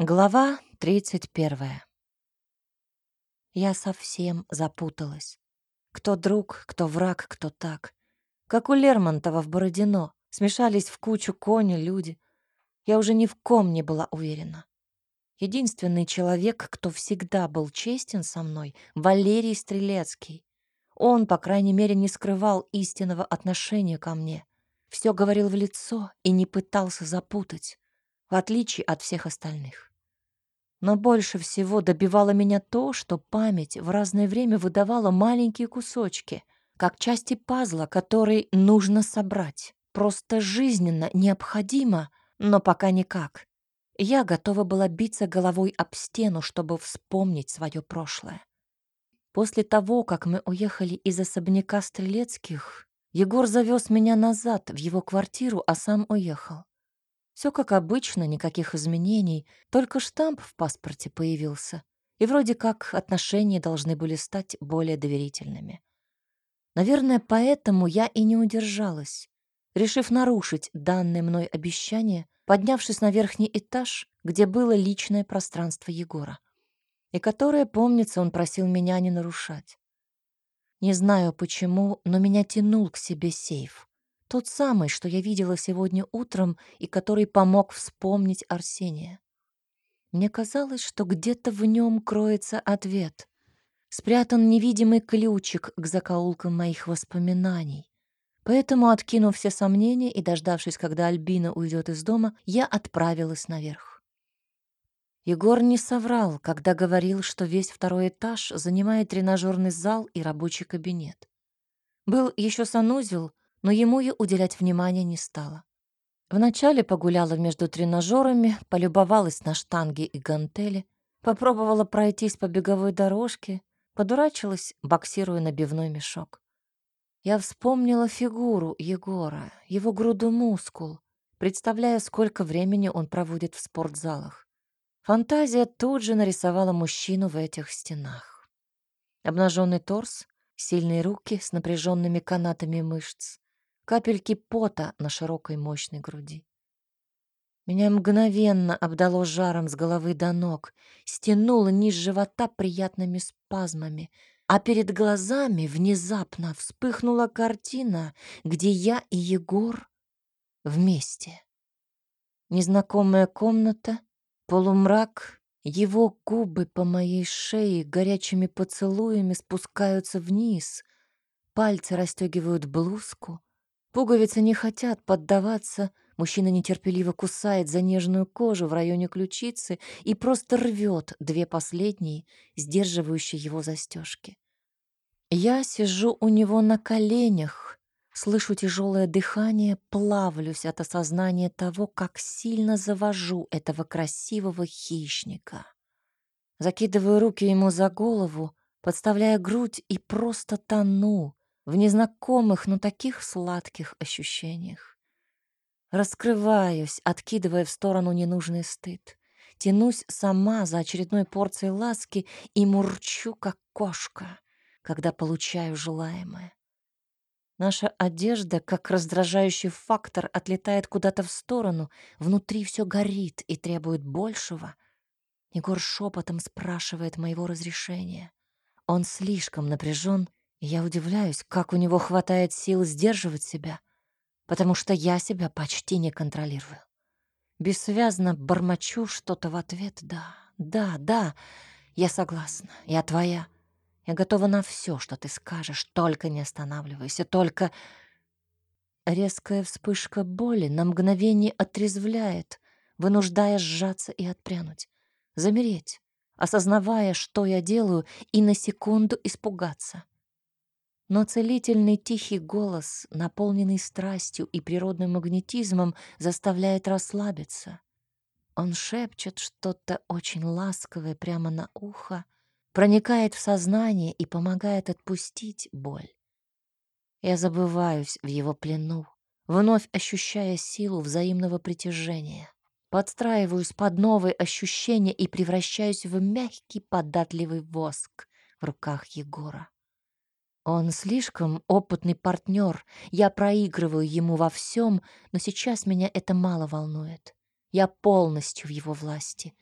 Глава 31. Я совсем запуталась. Кто друг, кто враг, кто так. Как у Лермонтова в Бородино. Смешались в кучу кони, люди. Я уже ни в ком не была уверена. Единственный человек, кто всегда был честен со мной, Валерий Стрелецкий. Он, по крайней мере, не скрывал истинного отношения ко мне. Все говорил в лицо и не пытался запутать, в отличие от всех остальных. Но больше всего добивало меня то, что память в разное время выдавала маленькие кусочки, как части пазла, который нужно собрать. Просто жизненно необходимо, но пока никак. Я готова была биться головой об стену, чтобы вспомнить свое прошлое. После того, как мы уехали из особняка Стрелецких, Егор завез меня назад в его квартиру, а сам уехал. Все как обычно, никаких изменений, только штамп в паспорте появился. И вроде как отношения должны были стать более доверительными. Наверное, поэтому я и не удержалась, решив нарушить данное мной обещание, поднявшись на верхний этаж, где было личное пространство Егора, и которое, помнится, он просил меня не нарушать. Не знаю почему, но меня тянул к себе сейф. Тот самый, что я видела сегодня утром и который помог вспомнить Арсения. Мне казалось, что где-то в нем кроется ответ. Спрятан невидимый ключик к закоулкам моих воспоминаний. Поэтому, откинув все сомнения и дождавшись, когда Альбина уйдет из дома, я отправилась наверх. Егор не соврал, когда говорил, что весь второй этаж занимает тренажерный зал и рабочий кабинет. Был еще санузел, но ему я уделять внимания не стала. Вначале погуляла между тренажерами, полюбовалась на штанги и гантели, попробовала пройтись по беговой дорожке, подурачилась, боксируя набивной мешок. Я вспомнила фигуру Егора, его груду мускул, представляя, сколько времени он проводит в спортзалах. Фантазия тут же нарисовала мужчину в этих стенах. Обнаженный торс, сильные руки с напряженными канатами мышц, капельки пота на широкой мощной груди. Меня мгновенно обдало жаром с головы до ног, стянуло низ живота приятными спазмами, а перед глазами внезапно вспыхнула картина, где я и Егор вместе. Незнакомая комната, полумрак, его губы по моей шее горячими поцелуями спускаются вниз, пальцы расстегивают блузку, Пуговицы не хотят поддаваться, мужчина нетерпеливо кусает за нежную кожу в районе ключицы и просто рвет две последние, сдерживающие его застежки. Я сижу у него на коленях, слышу тяжелое дыхание, плавлюсь от осознания того, как сильно завожу этого красивого хищника. Закидываю руки ему за голову, подставляя грудь и просто тону, в незнакомых, но таких сладких ощущениях. Раскрываюсь, откидывая в сторону ненужный стыд. Тянусь сама за очередной порцией ласки и мурчу, как кошка, когда получаю желаемое. Наша одежда, как раздражающий фактор, отлетает куда-то в сторону, внутри все горит и требует большего. Егор шепотом спрашивает моего разрешения. Он слишком напряжен я удивляюсь, как у него хватает сил сдерживать себя, потому что я себя почти не контролирую. Бессвязно бормочу что-то в ответ. Да, да, да, я согласна, я твоя. Я готова на все, что ты скажешь, только не останавливайся, только... Резкая вспышка боли на мгновение отрезвляет, вынуждая сжаться и отпрянуть, замереть, осознавая, что я делаю, и на секунду испугаться — но целительный тихий голос, наполненный страстью и природным магнетизмом, заставляет расслабиться. Он шепчет что-то очень ласковое прямо на ухо, проникает в сознание и помогает отпустить боль. Я забываюсь в его плену, вновь ощущая силу взаимного притяжения. Подстраиваюсь под новые ощущения и превращаюсь в мягкий податливый воск в руках Егора. Он слишком опытный партнер. Я проигрываю ему во всем, но сейчас меня это мало волнует. Я полностью в его власти.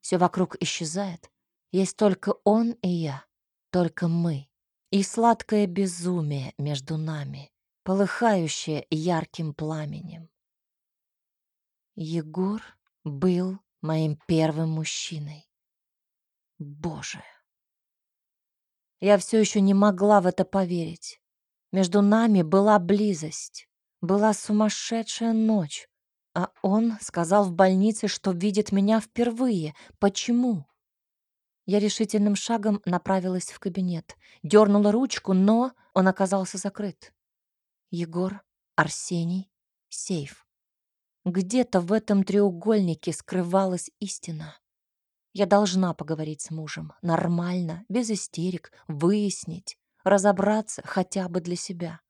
Все вокруг исчезает. Есть только он и я, только мы. И сладкое безумие между нами, полыхающее ярким пламенем. Егор был моим первым мужчиной. Боже. Я все еще не могла в это поверить. Между нами была близость, была сумасшедшая ночь, а он сказал в больнице, что видит меня впервые. Почему? Я решительным шагом направилась в кабинет, дернула ручку, но он оказался закрыт. Егор, Арсений, сейф. Где-то в этом треугольнике скрывалась истина. Я должна поговорить с мужем. Нормально, без истерик, выяснить, разобраться хотя бы для себя.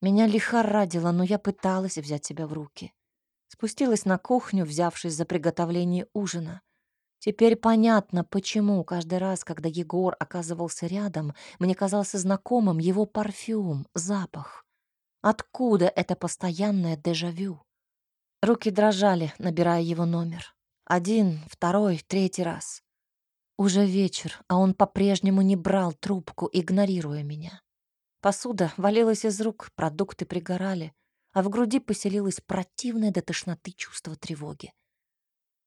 Меня лихорадило, но я пыталась взять себя в руки. Спустилась на кухню, взявшись за приготовление ужина. Теперь понятно, почему каждый раз, когда Егор оказывался рядом, мне казался знакомым его парфюм, запах. Откуда это постоянное дежавю? Руки дрожали, набирая его номер. Один, второй, третий раз. Уже вечер, а он по-прежнему не брал трубку, игнорируя меня. Посуда валилась из рук, продукты пригорали, а в груди поселилось противное до тошноты чувство тревоги.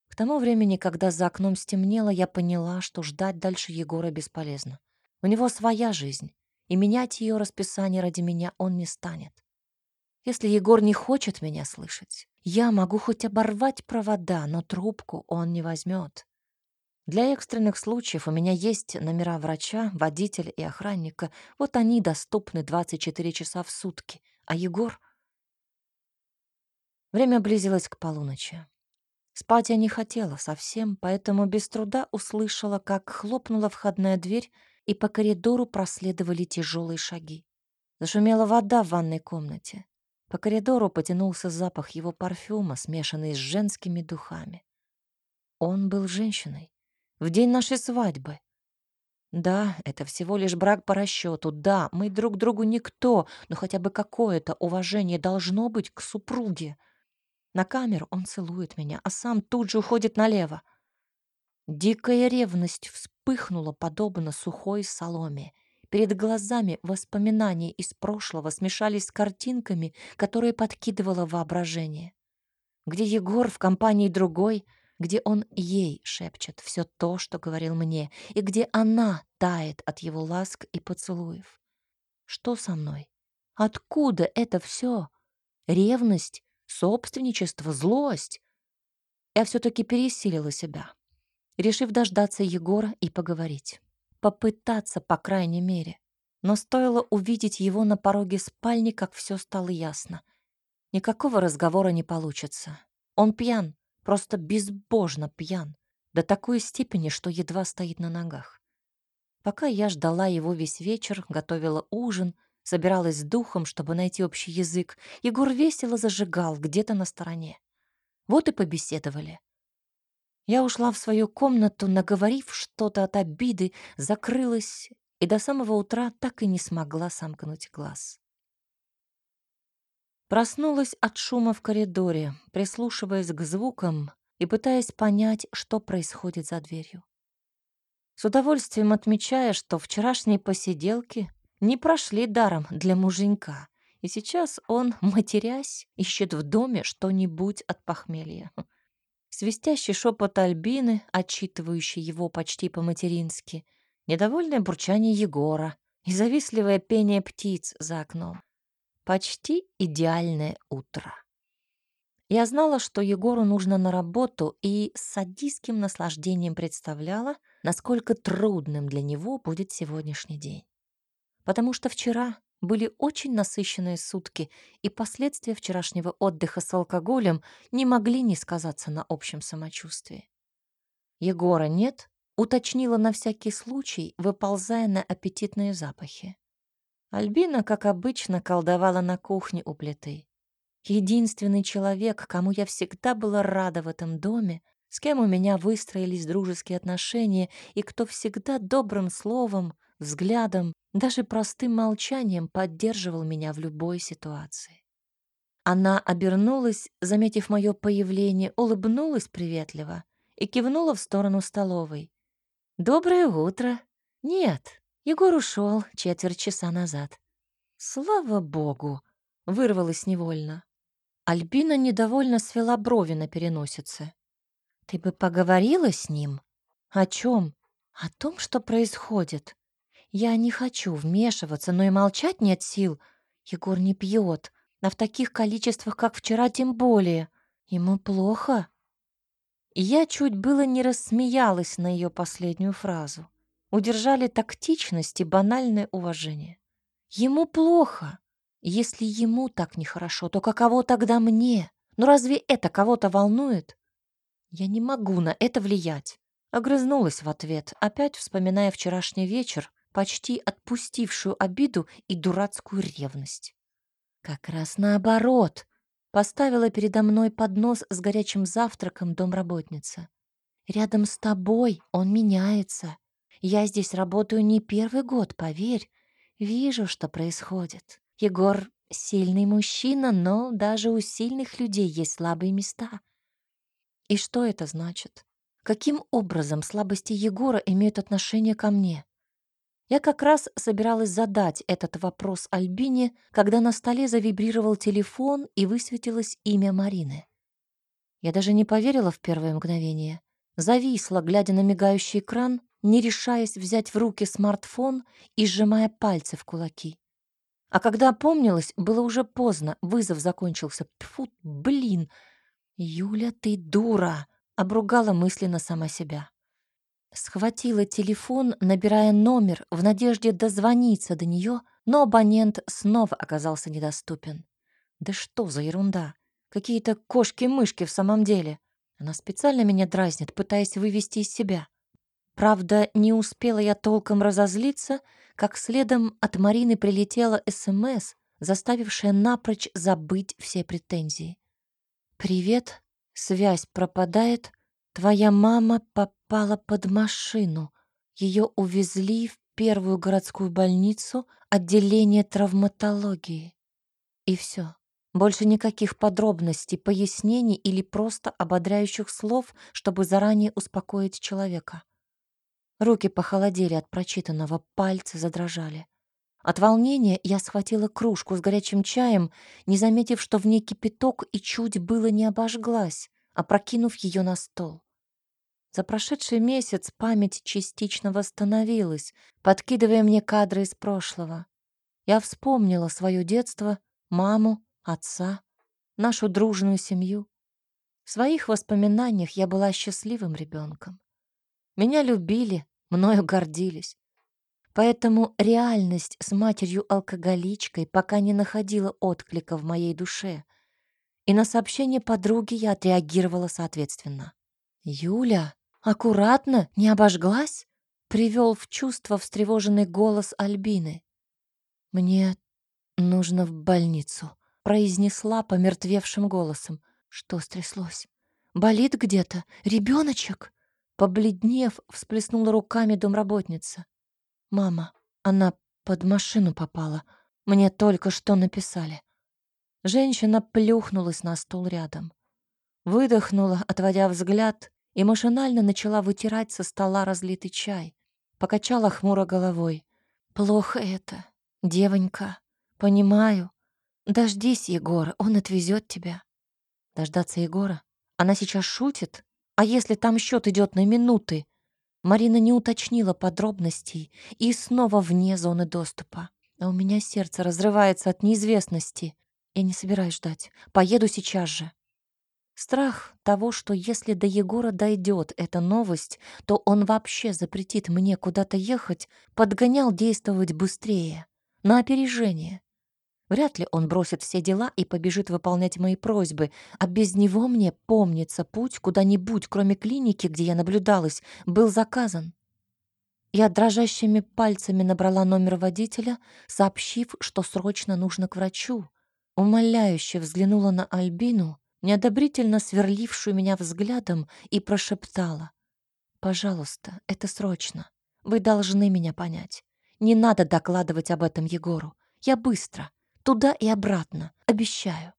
К тому времени, когда за окном стемнело, я поняла, что ждать дальше Егора бесполезно. У него своя жизнь, и менять ее расписание ради меня он не станет. Если Егор не хочет меня слышать, я могу хоть оборвать провода, но трубку он не возьмет. Для экстренных случаев у меня есть номера врача, водителя и охранника. Вот они доступны 24 часа в сутки. А Егор... Время близилось к полуночи. Спать я не хотела совсем, поэтому без труда услышала, как хлопнула входная дверь, и по коридору проследовали тяжелые шаги. Зашумела вода в ванной комнате. По коридору потянулся запах его парфюма, смешанный с женскими духами. Он был женщиной. В день нашей свадьбы. Да, это всего лишь брак по расчету. Да, мы друг другу никто, но хотя бы какое-то уважение должно быть к супруге. На камеру он целует меня, а сам тут же уходит налево. Дикая ревность вспыхнула, подобно сухой соломе. Перед глазами воспоминания из прошлого смешались с картинками, которые подкидывало воображение. Где Егор в компании другой, где он ей шепчет все то, что говорил мне, и где она тает от его ласк и поцелуев. Что со мной? Откуда это все? Ревность собственничество, злость. Я все-таки пересилила себя, решив дождаться Егора и поговорить. Попытаться, по крайней мере. Но стоило увидеть его на пороге спальни, как все стало ясно. Никакого разговора не получится. Он пьян, просто безбожно пьян, до такой степени, что едва стоит на ногах. Пока я ждала его весь вечер, готовила ужин, собиралась с духом, чтобы найти общий язык, Егор весело зажигал где-то на стороне. Вот и побеседовали. Я ушла в свою комнату, наговорив что-то от обиды, закрылась и до самого утра так и не смогла сомкнуть глаз. Проснулась от шума в коридоре, прислушиваясь к звукам и пытаясь понять, что происходит за дверью. С удовольствием отмечая, что вчерашние посиделки не прошли даром для муженька. И сейчас он, матерясь, ищет в доме что-нибудь от похмелья. Свистящий шепот Альбины, отчитывающий его почти по-матерински, недовольное бурчание Егора и завистливое пение птиц за окном. Почти идеальное утро. Я знала, что Егору нужно на работу, и с садистским наслаждением представляла, насколько трудным для него будет сегодняшний день потому что вчера были очень насыщенные сутки, и последствия вчерашнего отдыха с алкоголем не могли не сказаться на общем самочувствии. Егора нет, уточнила на всякий случай, выползая на аппетитные запахи. Альбина, как обычно, колдовала на кухне у плиты. Единственный человек, кому я всегда была рада в этом доме, с кем у меня выстроились дружеские отношения и кто всегда добрым словом, взглядом, даже простым молчанием поддерживал меня в любой ситуации. Она обернулась, заметив мое появление, улыбнулась приветливо и кивнула в сторону столовой. «Доброе утро!» «Нет, Егор ушел четверть часа назад». «Слава богу!» — вырвалась невольно. Альбина недовольно свела брови на переносице. «Ты бы поговорила с ним?» «О чем? «О том, что происходит. Я не хочу вмешиваться, но и молчать нет сил. Егор не пьет, а в таких количествах, как вчера, тем более. Ему плохо». Я чуть было не рассмеялась на ее последнюю фразу. Удержали тактичность и банальное уважение. Ему плохо. Если ему так нехорошо, то каково тогда мне? Ну разве это кого-то волнует? Я не могу на это влиять. Огрызнулась в ответ, опять вспоминая вчерашний вечер, почти отпустившую обиду и дурацкую ревность. Как раз наоборот. Поставила передо мной поднос с горячим завтраком домработница. Рядом с тобой он меняется. Я здесь работаю не первый год, поверь. Вижу, что происходит. Егор сильный мужчина, но даже у сильных людей есть слабые места. И что это значит? Каким образом слабости Егора имеют отношение ко мне? Я как раз собиралась задать этот вопрос Альбине, когда на столе завибрировал телефон и высветилось имя Марины. Я даже не поверила в первое мгновение. Зависла, глядя на мигающий экран, не решаясь взять в руки смартфон и сжимая пальцы в кулаки. А когда опомнилась, было уже поздно, вызов закончился. Тьфу, блин! Юля, ты дура! Обругала мысленно сама себя. Схватила телефон, набирая номер в надежде дозвониться до нее, но абонент снова оказался недоступен. Да что за ерунда? Какие-то кошки-мышки в самом деле. Она специально меня дразнит, пытаясь вывести из себя. Правда, не успела я толком разозлиться, как следом от Марины прилетела СМС, заставившая напрочь забыть все претензии. «Привет, Связь пропадает. Твоя мама попала под машину. Ее увезли в первую городскую больницу, отделение травматологии. И все. Больше никаких подробностей, пояснений или просто ободряющих слов, чтобы заранее успокоить человека. Руки похолодели от прочитанного, пальцы задрожали. От волнения я схватила кружку с горячим чаем, не заметив, что в ней кипяток и чуть было не обожглась, опрокинув ее на стол. За прошедший месяц память частично восстановилась, подкидывая мне кадры из прошлого. Я вспомнила свое детство, маму, отца, нашу дружную семью. В своих воспоминаниях я была счастливым ребенком. Меня любили, мною гордились. Поэтому реальность с матерью-алкоголичкой пока не находила отклика в моей душе. И на сообщение подруги я отреагировала соответственно. «Юля, аккуратно, не обожглась?» — привел в чувство встревоженный голос Альбины. «Мне нужно в больницу», — произнесла помертвевшим голосом. «Что стряслось? Болит где-то? Ребеночек?» Побледнев, всплеснула руками домработница. «Мама, она под машину попала. Мне только что написали». Женщина плюхнулась на стул рядом. Выдохнула, отводя взгляд, и машинально начала вытирать со стола разлитый чай. Покачала хмуро головой. «Плохо это, девонька. Понимаю. Дождись Егора, он отвезет тебя». Дождаться Егора? Она сейчас шутит? А если там счет идет на минуты? Марина не уточнила подробностей и снова вне зоны доступа. А у меня сердце разрывается от неизвестности. Я не собираюсь ждать. Поеду сейчас же. Страх того, что если до Егора дойдет эта новость, то он вообще запретит мне куда-то ехать, подгонял действовать быстрее, на опережение. Вряд ли он бросит все дела и побежит выполнять мои просьбы, а без него мне, помнится, путь куда-нибудь, кроме клиники, где я наблюдалась, был заказан. Я дрожащими пальцами набрала номер водителя, сообщив, что срочно нужно к врачу. Умоляюще взглянула на Альбину, неодобрительно сверлившую меня взглядом, и прошептала. «Пожалуйста, это срочно. Вы должны меня понять. Не надо докладывать об этом Егору. Я быстро. Туда и обратно, обещаю.